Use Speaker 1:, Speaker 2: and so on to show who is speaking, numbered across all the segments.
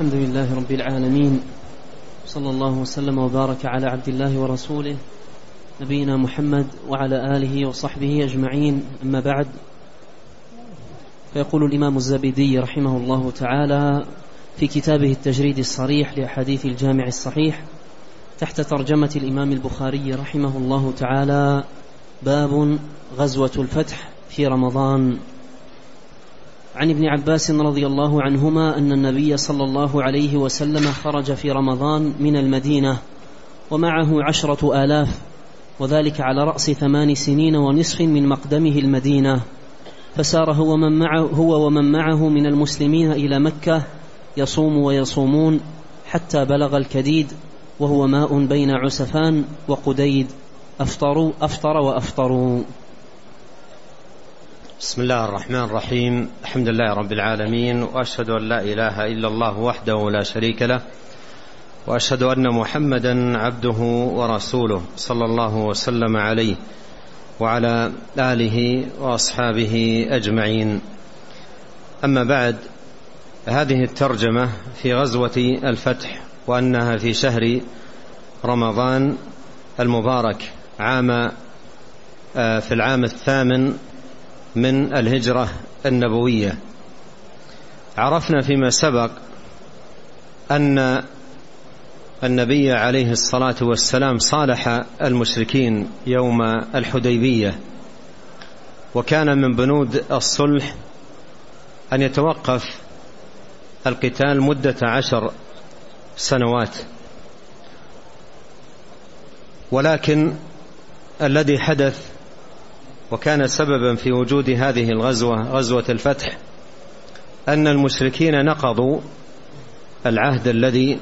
Speaker 1: الحمد لله رب العالمين صلى الله وسلم وبارك على عبد الله ورسوله نبينا محمد وعلى آله وصحبه أجمعين أما بعد فيقول الإمام الزبيدي رحمه الله تعالى في كتابه التجريد الصريح لأحاديث الجامع الصحيح تحت ترجمة الإمام البخاري رحمه الله تعالى باب غزوة الفتح في رمضان. عن ابن عباس رضي الله عنهما أن النبي صلى الله عليه وسلم خرج في رمضان من المدينة ومعه عشرة آلاف وذلك على رأس ثمان سنين ونصف من مقدمه المدينة. فسار هو ومن معه, هو ومن معه من المسلمين إلى مكة يصوم ويصومون حتى بلغ الكديد وهو ماء بين عسفان وقديد. أفطروا أفطر وأفطروا.
Speaker 2: بسم الله الرحمن الرحيم الحمد لله رب العالمين واشهد ان لا اله الا الله وحده لا شريك له واشهد ان محمدا عبده ورسوله صلى الله وسلم عليه وعلى اله واصحابه اجمعين اما بعد هذه الترجمه في غزوه الفتح وانها في شهر رمضان المبارك عام في العام الثامن من الهجرة النبوية. عرفنا فيما سبق أن النبي عليه الصلاة والسلام صالح المشركين يوم الحديبية وكان من بنود الصلح أن يتوقف القتال مدة عشر سنوات. ولكن الذي حدث وكان سببا في وجود هذه الغزوة غزوة الفتح أن المشركين نقضوا العهد الذي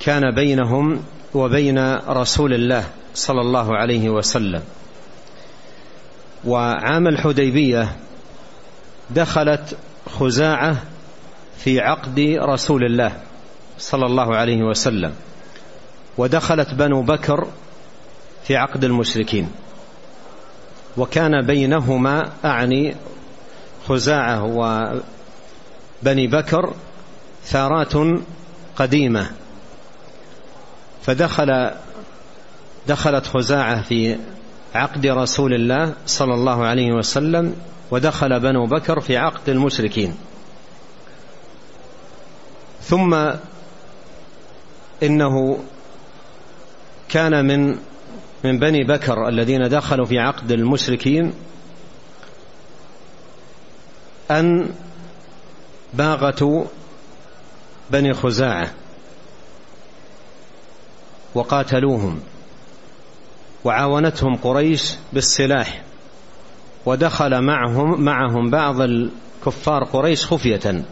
Speaker 2: كان بينهم وبين رسول الله صلى الله عليه وسلم. وعام الحديبية دخلت خزاعة في عقد رسول الله صلى الله عليه وسلم ودخلت بنو بكر في عقد المشركين. وكان بينهما أعني خزاعة وبني بكر ثارات قديمة. فدخل دخلت خزاعة في عقد رسول الله صلى الله عليه وسلم ودخل بنو بكر في عقد المشركين. ثم إنه كان من من بني بكر الذين دخلوا في عقد المشركين أن باغتوا بني خزاعة وقاتلوهم وعاونتهم قريش بالسلاح ودخل معهم معهم بعض الكفار قريش خفية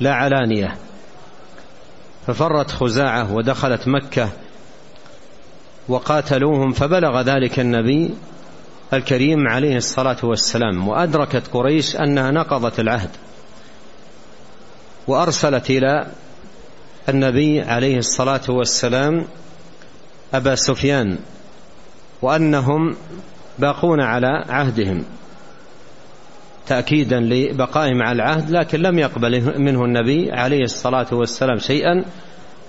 Speaker 2: لا علانية ففرت خزاعة ودخلت مكة وقاتلوهم فبلغ ذلك النبي الكريم عليه الصلاة والسلام وأدركت قريش أنها نقضت العهد وأرسلت إلى النبي عليه الصلاة والسلام أبا سفيان وأنهم باقون على عهدهم تأكيدا لبقائهم على العهد لكن لم يقبل منه النبي عليه الصلاة والسلام شيئا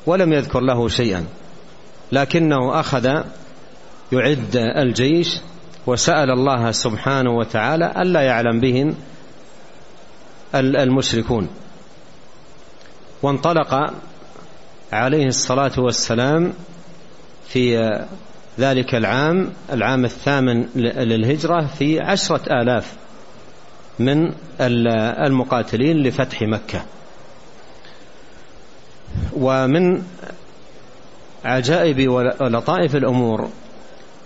Speaker 2: ولم يذكر له شيئا. لكنه أخذ يعد الجيش وسأل الله سبحانه وتعالى ألا يعلم بهم المشركون. وانطلق عليه الصلاة والسلام في ذلك العام العام الثامن للهجرة في عشرة آلاف من المقاتلين لفتح مكة. ومن عجائب ولطائف الأمور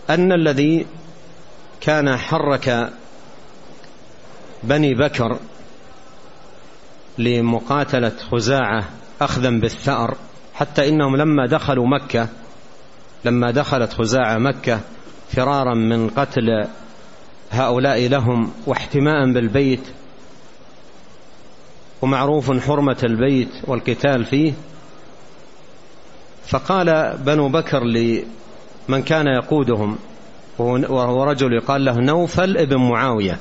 Speaker 2: أن الذي كان حرك بني بكر لمقاتلة خزاعة أخذا بالثأر حتى إنهم لما دخلوا مكة لما دخلت خزاعة مكة فرارا من قتل هؤلاء لهم واحتماء بالبيت ومعروف حرمة البيت والقتال فيه فقال بنو بكر لمن كان يقودهم وهو رجل يقال له نوفل ابن معاوية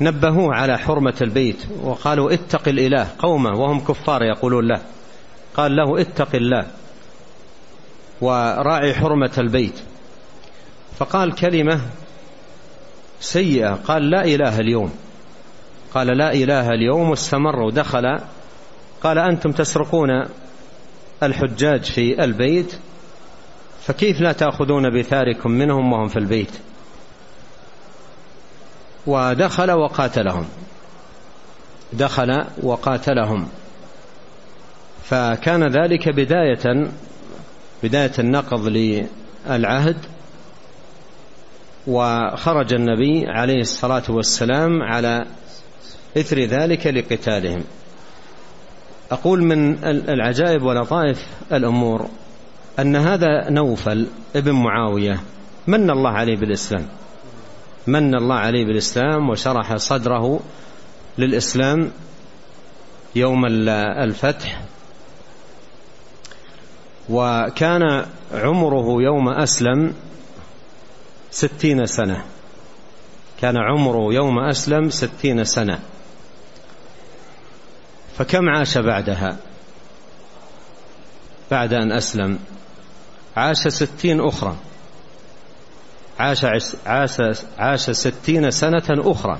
Speaker 2: نبهوه على حرمة البيت وقالوا اتق الإله قومه وهم كفار يقولون له قال له اتق الله وراعي حرمة البيت. فقال كلمة سيئة قال لا إله اليوم. قال لا إله اليوم واستمر ودخل قال أنتم تسرقون الحجاج في البيت فكيف لا تأخذون بثاركم منهم وهم في البيت؟ ودخل وقاتلهم. دخل وقاتلهم. فكان ذلك بداية بداية النقض للعهد. وخرج النبي عليه الصلاة والسلام على إثر ذلك لقتالهم. أقول من العجائب ولطائف الأمور أن هذا نوفل ابن معاوية. من الله عليه بالإسلام؟ من الله عليه بالإسلام وشرح صدره للإسلام يوم الفتح. وكان عمره يوم أسلم ستين سنة. كان عمره يوم أسلم ستين سنة. فكم عاش بعدها؟ بعد أن أسلم. عاش ستين أخرى. عاش, عاش, عاش ستين سنة أخرى.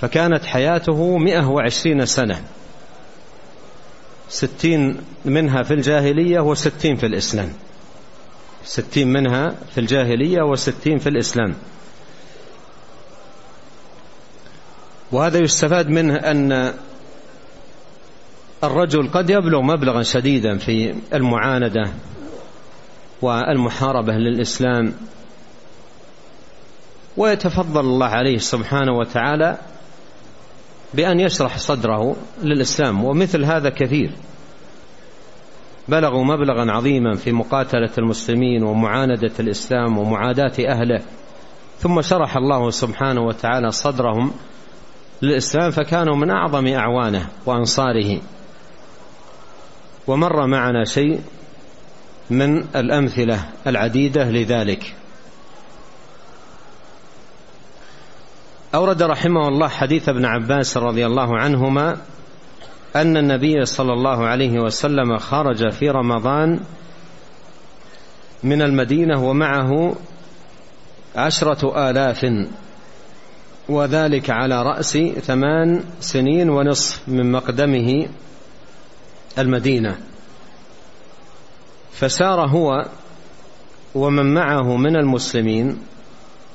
Speaker 2: فكانت حياته مئة وعشرين سنة. ستين منها في الجاهلية وستين في الإسلام. ستين منها في الجاهلية وستين في الإسلام. وهذا يستفاد منه أن الرجل قد يبلغ مبلغا شديدا في المعاندة والمحاربة للإسلام ويتفضل الله عليه سبحانه وتعالى بأن يشرح صدره للإسلام ومثل هذا كثير. بلغوا مبلغا عظيما في مقاتلة المسلمين ومعاندة الإسلام ومعاداة أهله ثم شرح الله سبحانه وتعالى صدرهم للإسلام فكانوا من أعظم أعوانه وأنصاره. ومر معنا شيء من الأمثلة العديدة لذلك. أورد رحمه الله حديث ابن عباس رضي الله عنهما أن النبي صلى الله عليه وسلم خرج في رمضان من المدينة ومعه عشرة آلاف وذلك على رأس ثمان سنين ونصف من مقدمه المدينة. فسار هو ومن معه من المسلمين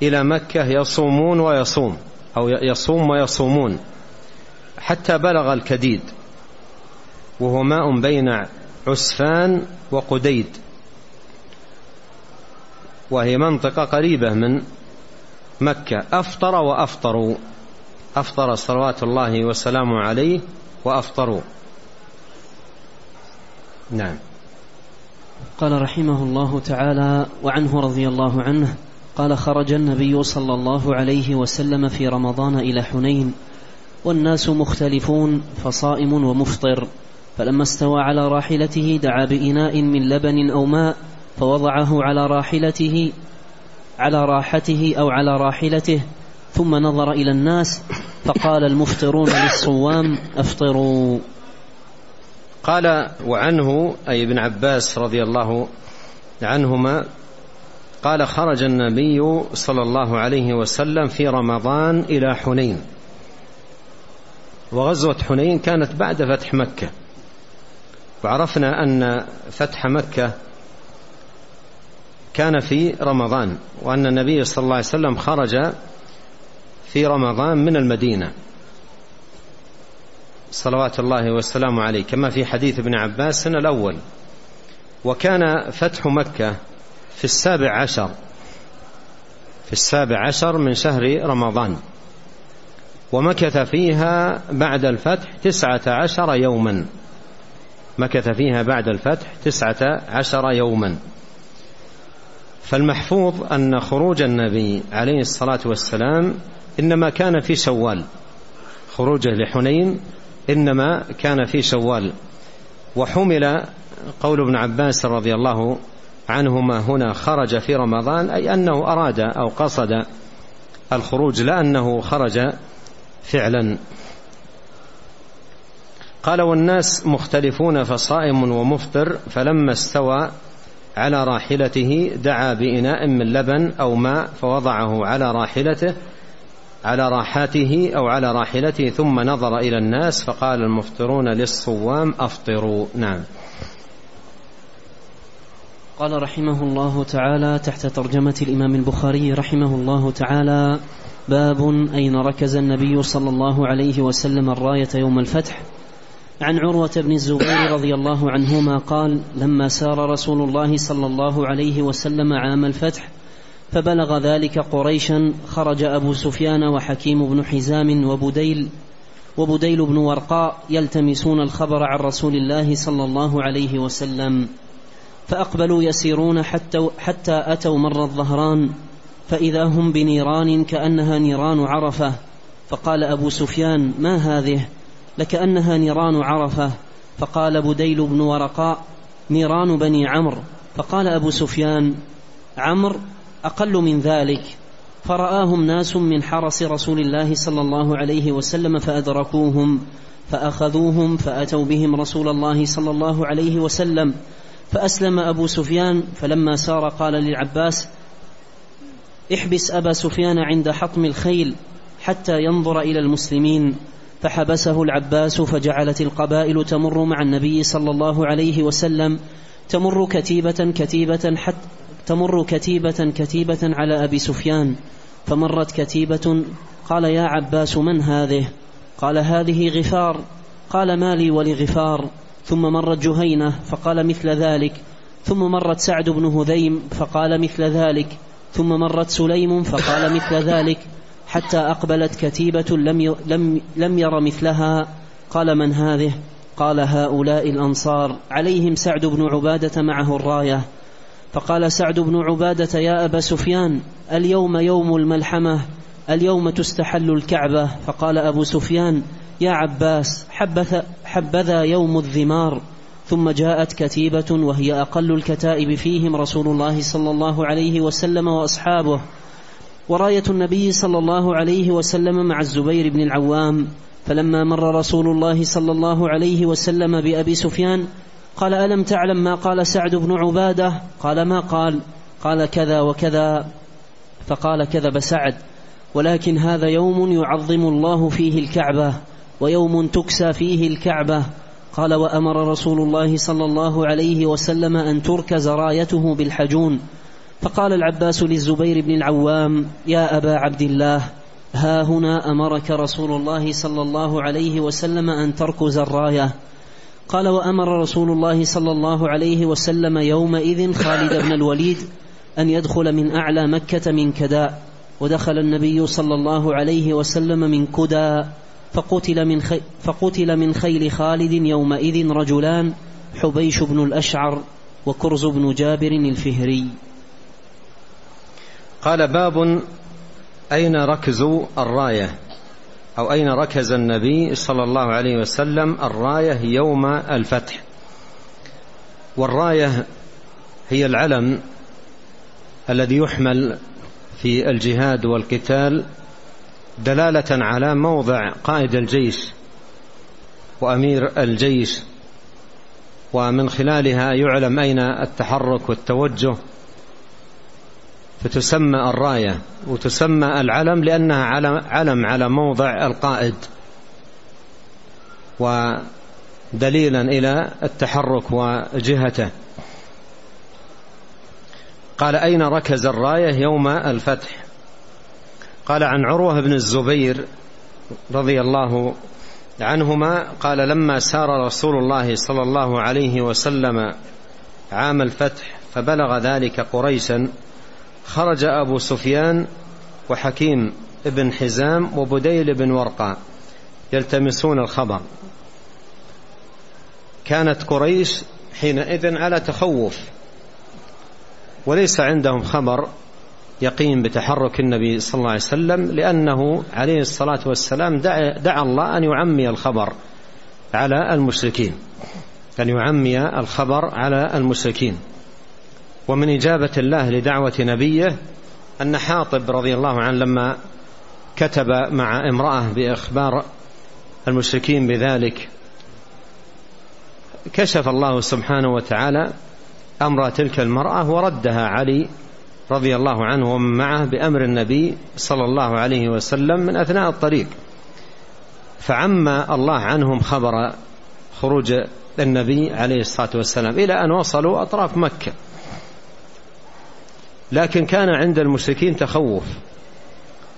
Speaker 2: إلى مكة يصومون ويصوم أو يصوم ويصومون حتى بلغ الكديد وهو ماء بين عسفان وقديد. وهي منطقة قريبة من مكة. أفطر وأفطروا. أفطر صلوات الله وسلامه عليه وأفطروا. نعم.
Speaker 1: قال رحمه الله تعالى وعنه رضي الله عنه قال خرج النبي صلى الله عليه وسلم في رمضان إلى حنين والناس مختلفون فصائم ومفطر. فلما استوى على راحلته دعا بإناء من لبن أو ماء فوضعه على راحلته على راحته أو على راحلته ثم نظر إلى الناس فقال المفطرون للصوام أفطروا.
Speaker 2: قال وعنه أي ابن عباس رضي الله عنهما قال خرج النبي صلى الله عليه وسلم في رمضان إلى حنين. وغزوة حنين كانت بعد فتح مكة. وعرفنا أن فتح مكة كان في رمضان وأن النبي صلى الله عليه وسلم خرج في رمضان من المدينة. صلوات الله والسلام عليه كما في حديث ابن عباس الأول. وكان فتح مكة في السابع عشر في السابع عشر من شهر رمضان. ومكث فيها بعد الفتح تسعة عشر يوما. مكث فيها بعد الفتح تسعة عشر يوما. فالمحفوظ أن خروج النبي عليه الصلاة والسلام إنما كان في شوال خروجه لحنين إنما كان في شوال. وحمل قول ابن عباس رضي الله عنهما هنا خرج في رمضان أي أنه أراد أو قصد الخروج لا أنه خرج فعلا. قال والناس مختلفون فصائم ومفطر فلما استوى على راحلته دعا بإناء من لبن أو ماء فوضعه على راحلته على راحاته أو على راحلته ثم نظر إلى الناس فقال المفطرون للصوام أفطروا. نعم.
Speaker 1: قال رحمه الله تعالى تحت ترجمة الإمام البخاري رحمه الله تعالى باب أين ركز النبي صلى الله عليه وسلم الراية يوم الفتح؟ عن عروة بن الزبير رضي الله عنهما قال لما سار رسول الله صلى الله عليه وسلم عام الفتح فبلغ ذلك قريشا خرج أبو سفيان وحكيم بن حزام وبديل وبديل بن ورقاء يلتمسون الخبر عن رسول الله صلى الله عليه وسلم. فأقبلوا يسيرون حتى, حتى أتوا مر الظهران فإذا هم بنيران كأنها نيران عرفة. فقال أبو سفيان ما هذه؟ لكأنها نيران عرفة. فقال بديل بن ورقاء نيران بني عمرو. فقال أبو سفيان عمرو أقل من ذلك. فرآهم ناس من حرس رسول الله صلى الله عليه وسلم فأدركوهم فأخذوهم فأتوا بهم رسول الله صلى الله عليه وسلم. فأسلم أبو سفيان فلما سار قال للعباس احبس أبا سفيان عند حطم الخيل حتى ينظر إلى المسلمين. فحبسه العباس فجعلت القبائل تمر مع النبي صلى الله عليه وسلم تمر كتيبة كتيبة حتى تمر كتيبة كتيبة على أبي سفيان فمرت كتيبة قال يا عباس من هذه؟ قال هذه غفار قال ما لي ولغفار. ثم مرت جهينة فقال مثل ذلك ثم مرت سعد بن هذيم فقال مثل ذلك ثم مرت سليم فقال مثل ذلك. حتى أقبلت كتيبة لم لم لم ير مثلها. قال من هذه؟ قال هؤلاء الأنصار. عليهم سعد بن عبادة معه الراية. فقال سعد بن عبادة يا أبا سفيان اليوم يوم الملحمة اليوم تستحل الكعبة. فقال أبو سفيان يا عباس حبث حبذا يوم الذمار. ثم جاءت كتيبة وهي أقل الكتائب فيهم رسول الله صلى الله عليه وسلم وأصحابه. وراية النبي صلى الله عليه وسلم مع الزبير بن العوام. فلما مر رسول الله صلى الله عليه وسلم بأبي سفيان قال ألم تعلم ما قال سعد بن عبادة؟ قال ما قال؟ قال كذا وكذا. فقال كذب سعد. ولكن هذا يوم يعظم الله فيه الكعبة ويوم تكسى فيه الكعبة. قال وأمر رسول الله صلى الله عليه وسلم أن تركز رايته بالحجون. فقال العباس للزبير بن العوام يا أبا عبد الله ها هنا أمرك رسول الله صلى الله عليه وسلم أن تركز الراية قال وأمر رسول الله صلى الله عليه وسلم يومئذ خالد بن الوليد أن يدخل من أعلى مكة من كداء ودخل النبي صلى الله عليه وسلم من كدى فقتل من, خي فقتل من خيل خالد يومئذ رجلان حبيش بن الأشعر وكرز بن جابر الفهري.
Speaker 2: قال باب أين ركز الراية؟ أو أين ركز النبي صلى الله عليه وسلم الراية يوم الفتح؟ والراية هي العلم الذي يحمل في الجهاد والقتال دلالة على موضع قائد الجيش وأمير الجيش ومن خلالها يعلم أين التحرك والتوجه فتسمى الراية وتسمى العلم لأنها علم على موضع القائد ودليلا إلى التحرك وجهته. قال أين ركز الراية يوم الفتح؟ قال عن عروة بن الزبير رضي الله عنهما قال لما سار رسول الله صلى الله عليه وسلم عام الفتح فبلغ ذلك قريشا خرج أبو سفيان وحكيم بن حزام وبديل بن ورقاء يلتمسون الخبر. كانت قريش حينئذ على تخوف وليس عندهم خبر يقين بتحرك النبي صلى الله عليه وسلم لأنه عليه الصلاة والسلام دعا, دعا الله أن يعمي الخبر على المشركين أن يعمي الخبر على المشركين. ومن إجابة الله لدعوة نبيه أن حاطب رضي الله عنه لما كتب مع امرأة بإخبار المشركين بذلك كشف الله سبحانه وتعالى أمر تلك المرأة وردها علي رضي الله عنه ومن معه بأمر النبي صلى الله عليه وسلم من أثناء الطريق. فعم الله عنهم خبر خروج النبي عليه الصلاة والسلام إلى أن وصلوا أطراف مكة. لكن كان عند المشركين تخوف.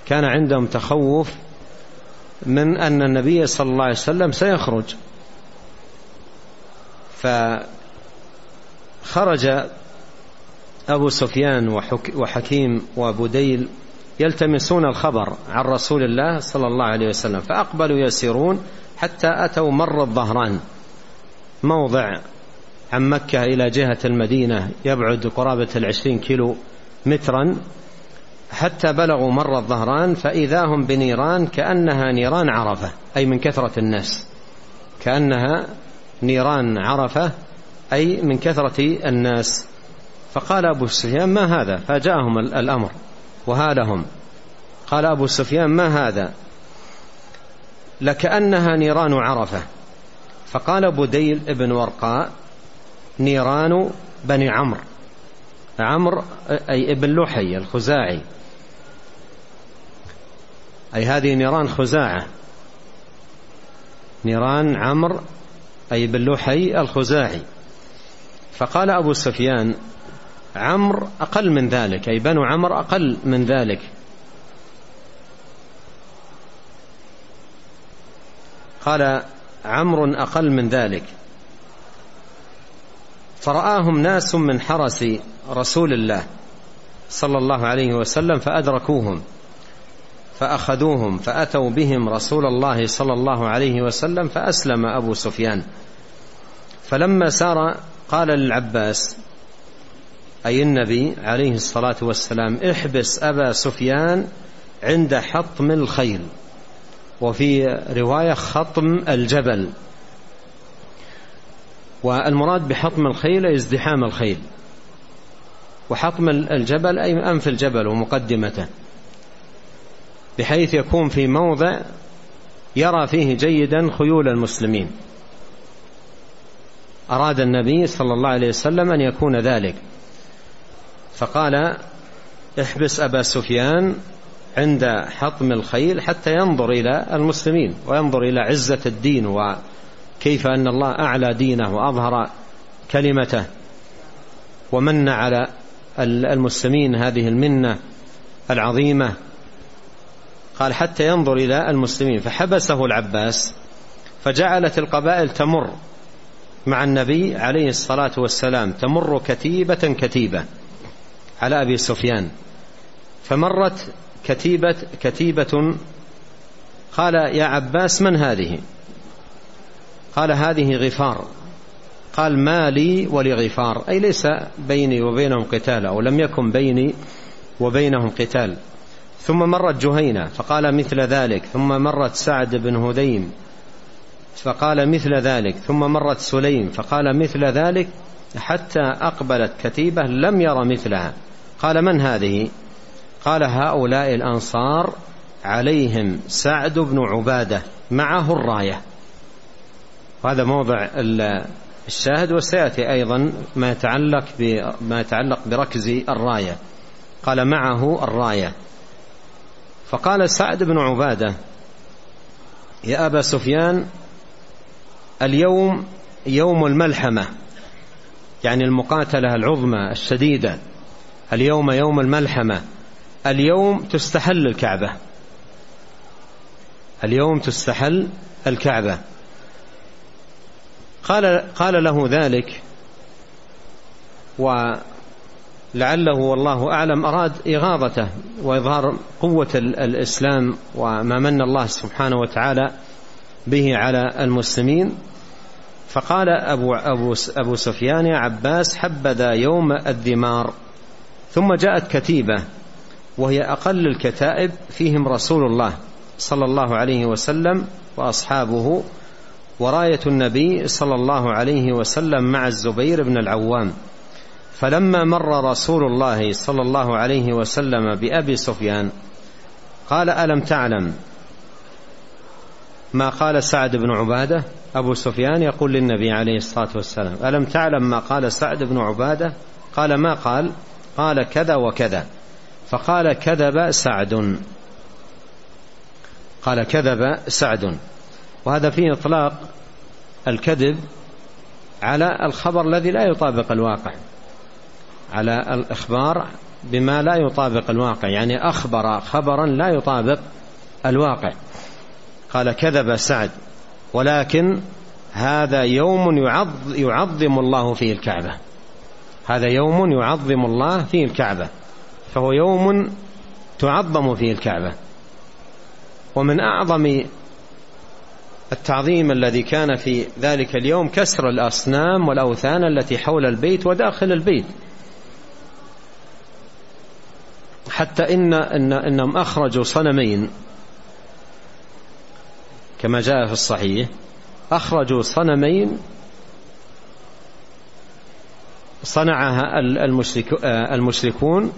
Speaker 2: كان عندهم تخوف من أن النبي صلى الله عليه وسلم سيخرج. فخرج أبو سفيان وحكيم وبديل يلتمسون الخبر عن رسول الله صلى الله عليه وسلم فأقبلوا يسيرون حتى أتوا مر الظهران. موضع عن مكة إلى جهة المدينة يبعد قرابة العشرين كيلو. مترا حتى بلغوا مر الظهران فإذا هم بنيران كأنها نيران عرفة أي من كثرة الناس. كأنها نيران عرفة أي من كثرة الناس. فقال أبو سفيان ما هذا؟ فجاءهم الأمر وهالهم. قال أبو سفيان ما هذا؟ لكأنها نيران عرفة. فقال بديل ابن ورقاء نيران بني عمرو. عمرو أي ابن لحي الخزاعي. أي هذه نيران خزاعة. نيران عمرو أي ابن لحي الخزاعي. فقال أبو سفيان عمرو أقل من ذلك أي بنو عمرو أقل من ذلك. قال عمرو أقل من ذلك. فرآهم ناس من حرس رسول الله صلى الله عليه وسلم فأدركوهم فأخذوهم فأتوا بهم رسول الله صلى الله عليه وسلم فأسلم أبو سفيان. فلما سار قال للعباس أي النبي عليه الصلاة والسلام احبس أبا سفيان عند حطم الخيل. وفي رواية خطم الجبل. والمراد بحطم الخيل ازدحام الخيل. وحطم الجبل أي أنف الجبل ومقدمته. بحيث يكون في موضع يرى فيه جيدا خيول المسلمين. أراد النبي صلى الله عليه وسلم أن يكون ذلك. فقال احبس أبا سفيان عند حطم الخيل حتى ينظر إلى المسلمين وينظر إلى عزة الدين وكيف أن الله أعلى دينه وأظهر كلمته ومن على المسلمين هذه المنة العظيمة. قال حتى ينظر إلى المسلمين. فحبسه العباس فجعلت القبائل تمر مع النبي عليه الصلاة والسلام تمر كتيبة كتيبة على أبي سفيان. فمرت كتيبة كتيبة قال يا عباس من هذه؟ قال هذه غفار. قال ما لي ولغفار. أي ليس بيني وبينهم قتال أو لم يكن بيني وبينهم قتال. ثم مرت جهينة فقال مثل ذلك. ثم مرت سعد بن هذيم فقال مثل ذلك. ثم مرت سليم فقال مثل ذلك. حتى أقبلت كتيبة لم ير مثلها. قال من هذه؟ قال هؤلاء الأنصار عليهم سعد بن عبادة معه الراية. وهذا موضع الشاهد وسيأتي أيضا ما يتعلق ما يتعلق بركز الراية. قال معه الراية. فقال سعد بن عبادة يا أبا سفيان اليوم يوم الملحمة. يعني المقاتلة العظمى الشديدة اليوم يوم الملحمة اليوم تستحل الكعبة. اليوم تستحل الكعبة. قال قال له ذلك. ولعله والله أعلم أراد إغاظته وإظهار قوة الإسلام وما من الله سبحانه وتعالى به على المسلمين. فقال أبو, أبو, أبو سفيان يا عباس حبذا يوم الدمار. ثم جاءت كتيبة وهي أقل الكتائب فيهم رسول الله صلى الله عليه وسلم وأصحابه وراية النبي صلى الله عليه وسلم مع الزبير بن العوام. فلما مر رسول الله صلى الله عليه وسلم بأبي سفيان قال ألم تعلم ما قال سعد بن عبادة؟ أبو سفيان يقول للنبي عليه الصلاة والسلام ألم تعلم ما قال سعد بن عبادة؟ قال ما قال؟ قال كذا وكذا. فقال كذب سعد. قال كذب سعد. وهذا فيه إطلاق الكذب على الخبر الذي لا يطابق الواقع على الإخبار بما لا يطابق الواقع يعني أخبر خبرا لا يطابق الواقع. قال كذب سعد ولكن هذا يوم يعظم الله فيه الكعبة. هذا يوم يعظم الله فيه الكعبة فهو يوم تعظم فيه الكعبة. ومن أعظم التعظيم الذي كان في ذلك اليوم كسر الأصنام والأوثان التي حول البيت وداخل البيت. حتى إن, إن إنهم أخرجوا صنمين. كما جاء في الصحيح. أخرجوا صنمين. صنعها المشرك المشركون.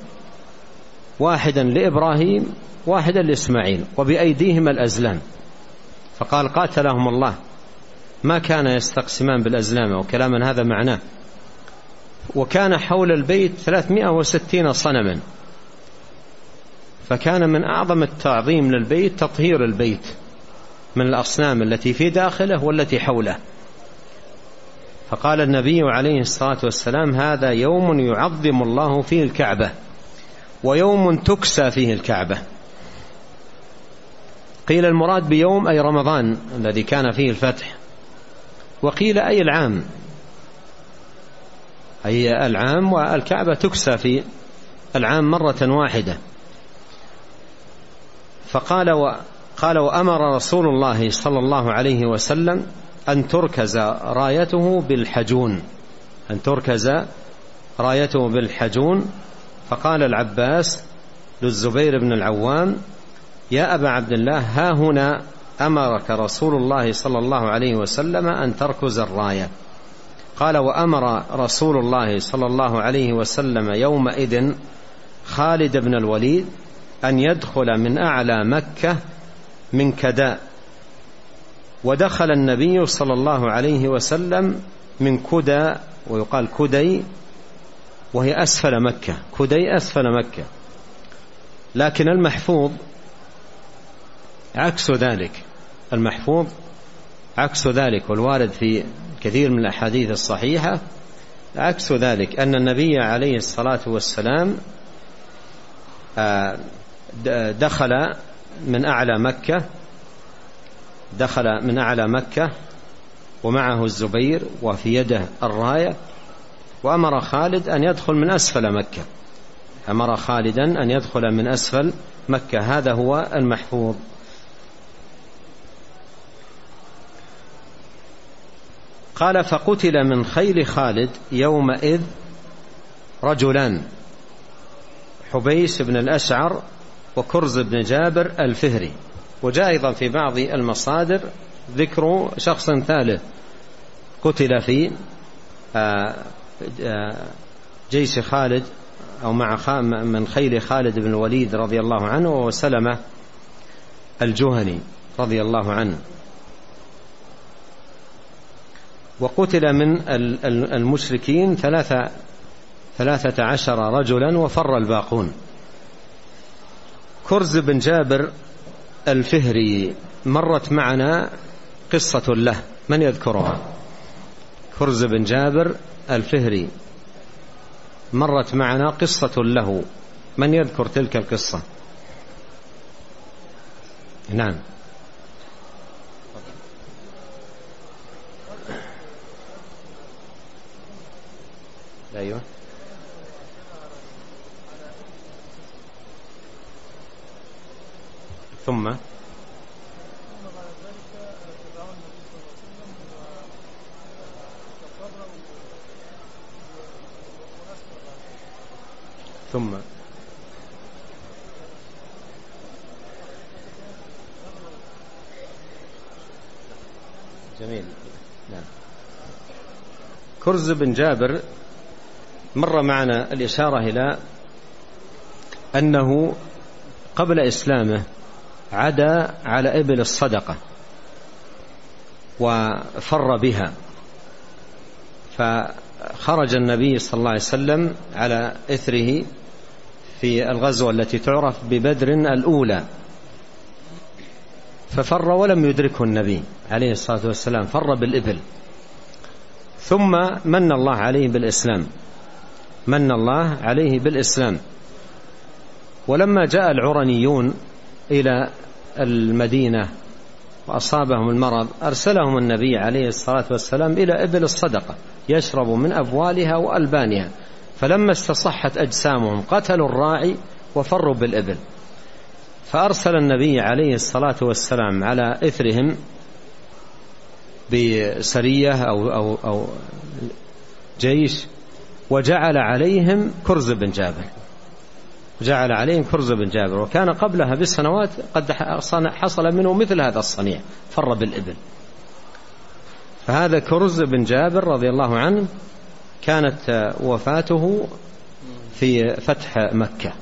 Speaker 2: واحدا لإبراهيم واحدا لإسماعيل. وبأيديهم الأزلام. فقال قاتلهم الله. ما كان يستقسمان بالأزلام وكلاما هذا معناه. وكان حول البيت 360 صنما. فكان من أعظم التعظيم للبيت تطهير البيت من الأصنام التي في داخله والتي حوله. فقال النبي عليه الصلاة والسلام هذا يوم يعظم الله فيه الكعبة ويوم تكسى فيه الكعبة. قيل المراد بيوم أي رمضان الذي كان فيه الفتح. وقيل أي العام. أي العام والكعبة تكسى في العام مرة واحدة. فقال و قال وأمر رسول الله صلى الله عليه وسلم أن تركز رايته بالحجون. أن تركز رايته بالحجون. فقال العباس للزبير بن العوام يا أبا عبد الله ها هنا أمرك رسول الله صلى الله عليه وسلم أن تركز الراية. قال وأمر رسول الله صلى الله عليه وسلم يومئذ خالد بن الوليد أن يدخل من أعلى مكة من كداء. ودخل النبي صلى الله عليه وسلم من كدى ويقال كدي وهي أسفل مكة كدي أسفل مكة. لكن المحفوظ عكس ذلك المحفوظ عكس ذلك والوارد في كثير من الأحاديث الصحيحة عكس ذلك أن النبي عليه الصلاة والسلام آه، دخل من أعلى مكة دخل من أعلى مكة ومعه الزبير وفي يده الراية وأمر خالد أن يدخل من أسفل مكة. أمر خالدا أن يدخل من أسفل مكة. هذا هو المحفوظ. قال فقتل من خيل خالد يومئذ رجلان حبيس بن الأشعر وكرز بن جابر الفهري. وجاء أيضا في بعض المصادر ذكر شخص ثالث قتل في آه، آه، جيش خالد أو مع من خيل خالد بن الوليد رضي الله عنه وهو سلمة الجهني رضي الله عنه. وقتل من المشركين ثلاثة ثلاثة عشر رجلا وفر الباقون. كرز بن جابر الفهري مرت معنا قصة له. من يذكرها؟ كرز بن جابر الفهري مرت معنا قصة له. من يذكر تلك القصة؟ نعم. أيوه. ثم ثم جميل. نعم. كرز بن جابر مر معنا الإشارة إلى أنه قبل إسلامه عدا على إبل الصدقة وفر بها فخرج النبي صلى الله عليه وسلم على إثره في الغزوة التي تعرف ببدر الأولى. ففر ولم يدركه النبي عليه الصلاة والسلام فر بالإبل. ثم من الله عليه بالإسلام. من الله عليه بالإسلام. ولما جاء العرنيون إلى المدينة وأصابهم المرض أرسلهم النبي عليه الصلاة والسلام إلى إبل الصدقة يشرب من أبوالها وألبانها. فلما استصحت أجسامهم قتلوا الراعي وفروا بالإبل. فأرسل النبي عليه الصلاة والسلام على إثرهم بسرية أو, أو, أو جيش وجعل عليهم كرز بن جابر. جعل عليهم كرز بن جابر. وكان قبلها بسنوات قد حصل منه مثل هذا الصنيع فر بالإبل. فهذا كرز بن جابر رضي الله عنه كانت وفاته في فتح مكة.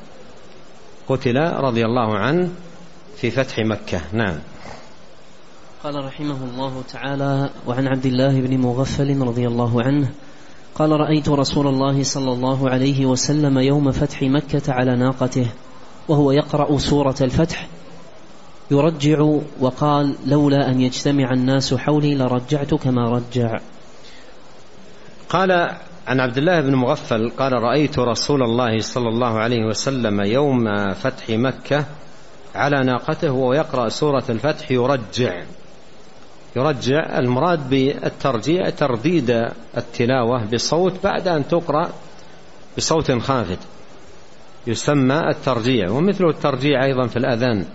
Speaker 2: قتل رضي الله عنه في فتح مكة. نعم.
Speaker 1: قال رحمه الله تعالى وعن عبد الله بن مغفل رضي الله عنه قال رأيت رسول الله صلى الله عليه وسلم يوم فتح مكة على ناقته وهو يقرأ سورة الفتح يرجع وقال لولا أن يجتمع الناس حولي لرجعت كما رجع.
Speaker 2: قال عن عبد الله بن مغفل قال رأيت رسول الله صلى الله عليه وسلم يوم فتح مكة على ناقته وهو يقرأ سورة الفتح يرجع. يرجع المراد بالترجيع ترديد التلاوة بصوت بعد أن تقرأ بصوت خافت. يسمى الترجيع ومثل الترجيع أيضا في الأذان.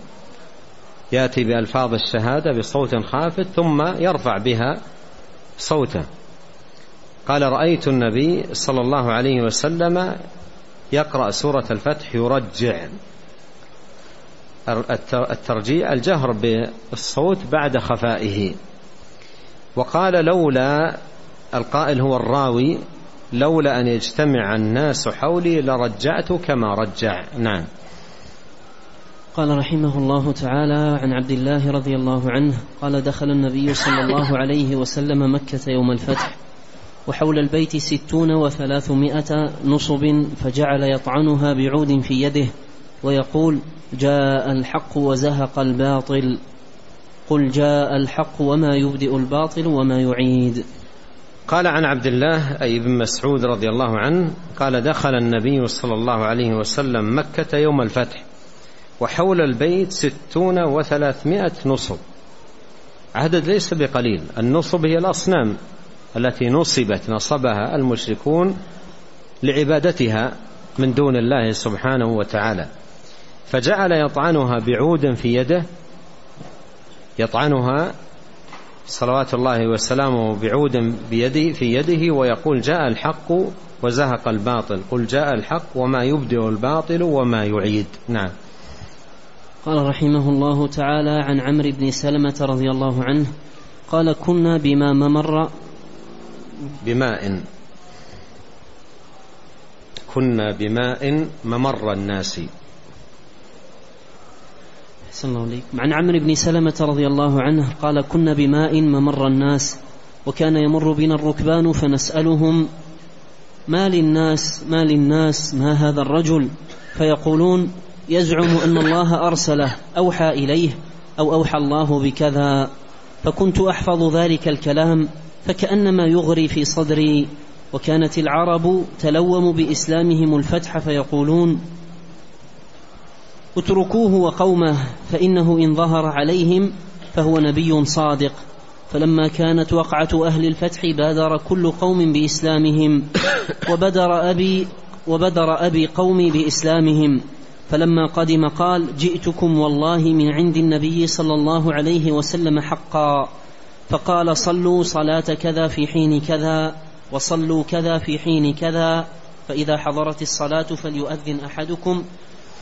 Speaker 2: يأتي بألفاظ الشهادة بصوت خافت ثم يرفع بها صوته. قال رأيت النبي صلى الله عليه وسلم يقرأ سورة الفتح يرجع. الترجيع الجهر بالصوت بعد خفائه. وقال لولا القائل هو الراوي لولا أن يجتمع الناس حولي لرجعت كما رجع. نعم.
Speaker 1: قال رحمه الله تعالى عن عبد الله رضي الله عنه قال دخل النبي صلى الله عليه وسلم مكة يوم الفتح وحول البيت ستون وثلاثمائة نصب فجعل يطعنها بعود في يده ويقول جاء الحق وزهق الباطل. قل جاء الحق وما يبدئ الباطل وما يعيد.
Speaker 2: قال عن عبد الله أي بن مسعود رضي الله عنه قال دخل النبي صلى الله عليه وسلم مكة يوم الفتح وحول البيت ستون وثلاثمائة نصب. عدد ليس بقليل النصب هي الأصنام التي نصبت نصبها المشركون لعبادتها من دون الله سبحانه وتعالى. فجعل يطعنها بعود في يده يطعنها صلوات الله وسلامه بعود بيده في يده ويقول جاء الحق وزهق الباطل قل جاء الحق وما يبدئ الباطل وما يعيد. نعم.
Speaker 1: قال رحمه الله تعالى عن عمرو بن سلمة رضي الله عنه قال كنا بما ممر
Speaker 2: بماء. كنا بماء ممر الناس.
Speaker 1: أحسن الله عليكم عن عمرو بن سلمة رضي الله عنه قال كنا بماء ممر الناس وكان يمر بنا الركبان فنسألهم ما للناس ما للناس ما هذا الرجل؟ فيقولون يزعم أن الله أرسله أوحى إليه أو أوحى الله بكذا. فكنت أحفظ ذلك الكلام فكأنما يغري في صدري وكانت العرب تلوم بإسلامهم الفتح فيقولون اتركوه وقومه فإنه إن ظهر عليهم فهو نبي صادق. فلما كانت وقعة أهل الفتح بادر كل قوم بإسلامهم وبدر أبي وبدر أبي قومي بإسلامهم. فلما قدم قال جئتكم والله من عند النبي صلى الله عليه وسلم حقا. فقال صلوا صلاة كذا في حين كذا وصلوا كذا في حين كذا فإذا حضرت الصلاة فليؤذن أحدكم.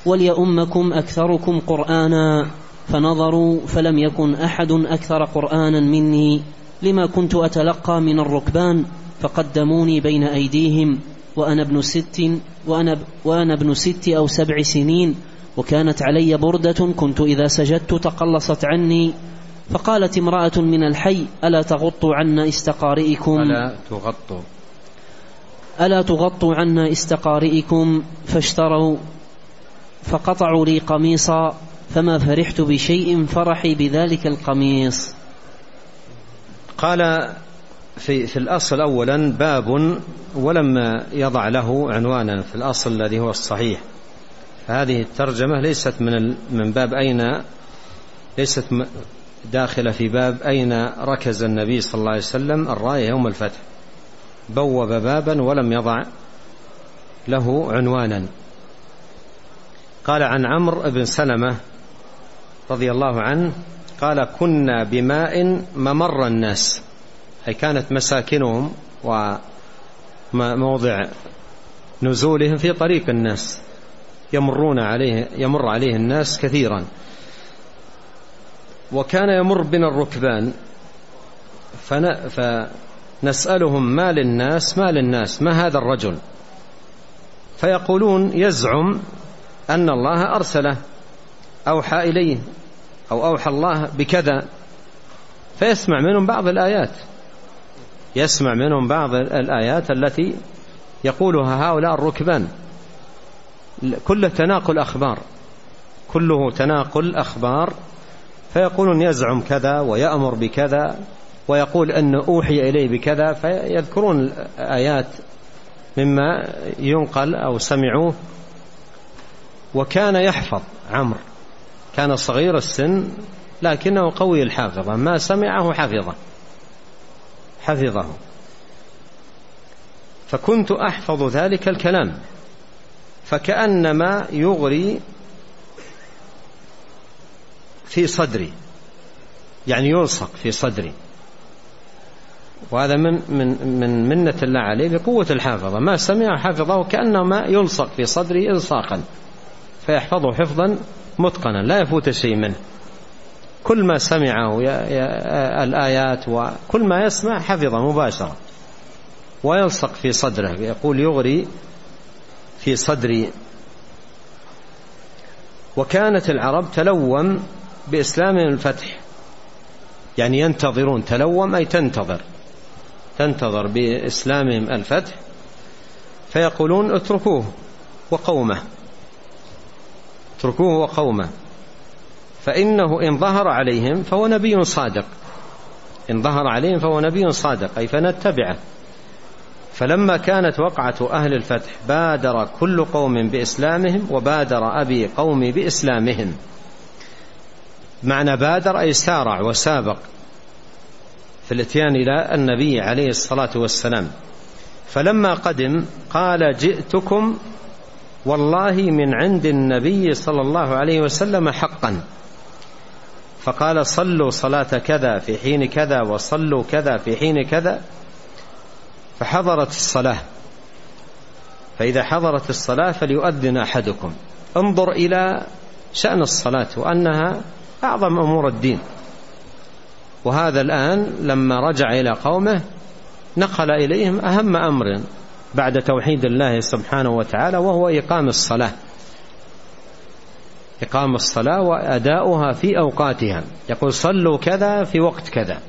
Speaker 1: وليؤمكم أكثركم قرآنا فنظروا فلم يكن أحد أكثر قرآنا مني لما كنت أتلقى من الركبان فقدموني بين أيديهم وأنا ابن ست وأنا, وأنا ابن ست أو سبع سنين وكانت علي بردة كنت إذا سجدت تقلصت عني فقالت امرأة من الحي ألا تغطوا عنا استقارئكم
Speaker 2: ألا تغطوا
Speaker 1: ألا تغطوا عنا استقارئكم فاشتروا فقطعوا لي قميصا فما فرحت بشيء فرحي بذلك القميص.
Speaker 2: قال في في الأصل أولا باب ولم يضع له عنوانا في الأصل الذي هو الصحيح. هذه الترجمة ليست من من باب أين ليست داخلة في باب أين ركز النبي صلى الله عليه وسلم الراية يوم الفتح. بوب بابا ولم يضع له عنوانا. قال عن عمرو بن سلمة رضي الله عنه قال كنا بماء ممر الناس. أي كانت مساكنهم وموضع نزولهم في طريق الناس يمرون عليه يمر عليه الناس كثيرا. وكان يمر بنا الركبان فنسألهم ما للناس ما للناس ما هذا الرجل؟ فيقولون يزعم أن الله أرسله أوحى إليه أو أوحى الله بكذا. فيسمع منهم بعض الآيات. يسمع منهم بعض الآيات التي يقولها هؤلاء الركبان. كله تناقل أخبار كله تناقل أخبار. فيقولون يزعم كذا ويأمر بكذا ويقول أن أوحي إليه بكذا. فيذكرون آيات مما ينقل أو سمعوه. وكان يحفظ عمرو. كان صغير السن لكنه قوي الحافظة. ما سمعه حفظه. حفظه. فكنت أحفظ ذلك الكلام. فكأنما يغري في صدري. يعني يلصق في صدري. وهذا من من من منة الله عليه بقوة الحافظة. ما سمع حفظه كأنما يلصق في صدري إلصاقا. فيحفظه حفظا متقنا لا يفوت شيء منه. كل ما سمعه الآيات وكل ما يسمع حفظه مباشرة. ويلصق في صدره يقول يغري في صدري. وكانت العرب تلوم بإسلامهم الفتح. يعني ينتظرون تلوم أي تنتظر. تنتظر بإسلامهم الفتح. فيقولون اتركوه وقومه. اتركوه وقومه. فإنه إن ظهر عليهم فهو نبي صادق. إن ظهر عليهم فهو نبي صادق أي فنتبعه. فلما كانت وقعة أهل الفتح بادر كل قوم بإسلامهم وبادر أبي قومي بإسلامهم. معنى بادر أي سارع وسابق في الاتيان إلى النبي عليه الصلاة والسلام. فلما قدم قال جئتكم والله من عند النبي صلى الله عليه وسلم حقا. فقال صلوا صلاة كذا في حين كذا وصلوا كذا في حين كذا. فحضرت الصلاة. فإذا حضرت الصلاة فليؤذن أحدكم. انظر إلى شأن الصلاة وأنها أعظم أمور الدين. وهذا الآن لما رجع إلى قومه نقل إليهم أهم أمر بعد توحيد الله سبحانه وتعالى وهو إقام الصلاة. إقام الصلاة وأداؤها في أوقاتها. يقول صلوا كذا في وقت كذا.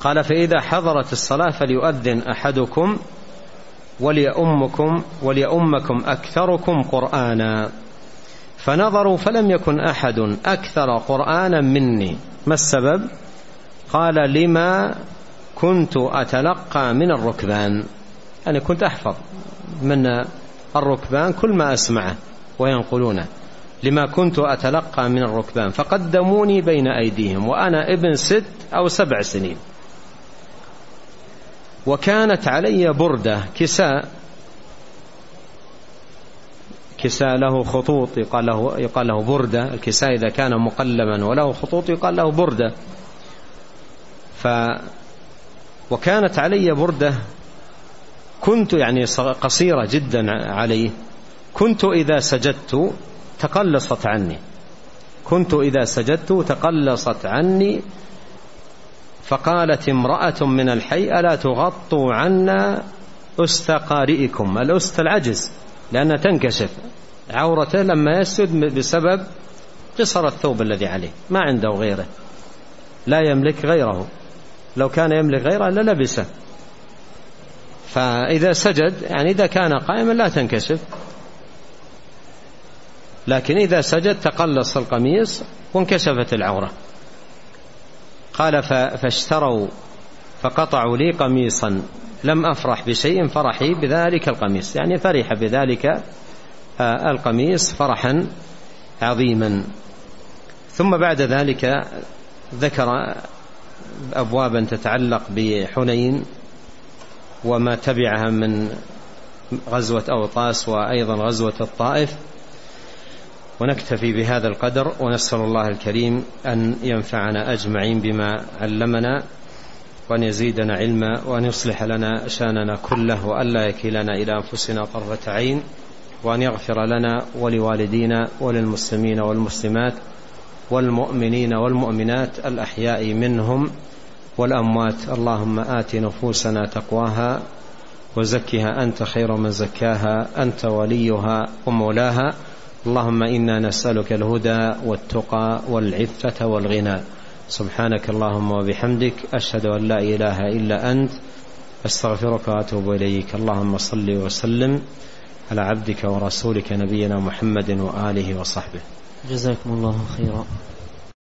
Speaker 2: قال فإذا حضرت الصلاة فليؤذن أحدكم وليؤمكم وليؤمكم أكثركم قرآنا. فنظروا فلم يكن أحد أكثر قرآنا مني. ما السبب؟ قال لما كنت أتلقى من الركبان. يعني كنت أحفظ من الركبان كل ما أسمعه وينقلونه. لما كنت أتلقى من الركبان فقدموني بين أيديهم وأنا ابن ست أو سبع سنين. وكانت علي بردة كساء كساء له خطوط يقال له, يقال له بردة. الكساء إذا كان مقلما وله خطوط يقال له بردة. ف وكانت علي بردة. كنت يعني قصيرة جدا عليه كنت إذا سجدت تقلصت عني. كنت إذا سجدت تقلصت عني. فقالت امرأة من الحي ألا تغطوا عنا أست قارئكم؟ الأست العجز لأنها تنكشف. عورته لما يسجد بسبب قصر الثوب الذي عليه. ما عنده غيره. لا يملك غيره. لو كان يملك غيره للبسه فإذا سجد يعني إذا كان قائما لا تنكشف. لكن إذا سجد تقلص القميص وانكشفت العورة. قال فاشتروا فقطعوا لي قميصا. لم أفرح بشيء فرحي بذلك القميص. يعني فرح بذلك آه، القميص فرحا عظيما. ثم بعد ذلك ذكر أبوابا تتعلق بحنين وما تبعها من غزوة أوطاس وأيضا غزوة الطائف. ونكتفي بهذا القدر ونسأل الله الكريم أن ينفعنا أجمعين بما علمنا وأن يزيدنا علما وأن يصلح لنا شأننا كله وأن لا يكلنا إلى أنفسنا طرفة عين وأن يغفر لنا ولوالدينا وللمسلمين والمسلمات والمؤمنين والمؤمنات الأحياء منهم والأموات. اللهم آت نفوسنا تقواها وزكها أنت خير من زكاها أنت وليها ومولاها. اللهم إنا نسألك الهدى والتقى والعفة والغنى. سبحانك اللهم وبحمدك أشهد أن لا إله إلا أنت أستغفرك وأتوب إليك. اللهم صل وسلم على عبدك ورسولك نبينا محمد وآله وصحبه.
Speaker 1: جزاكم الله خيرا.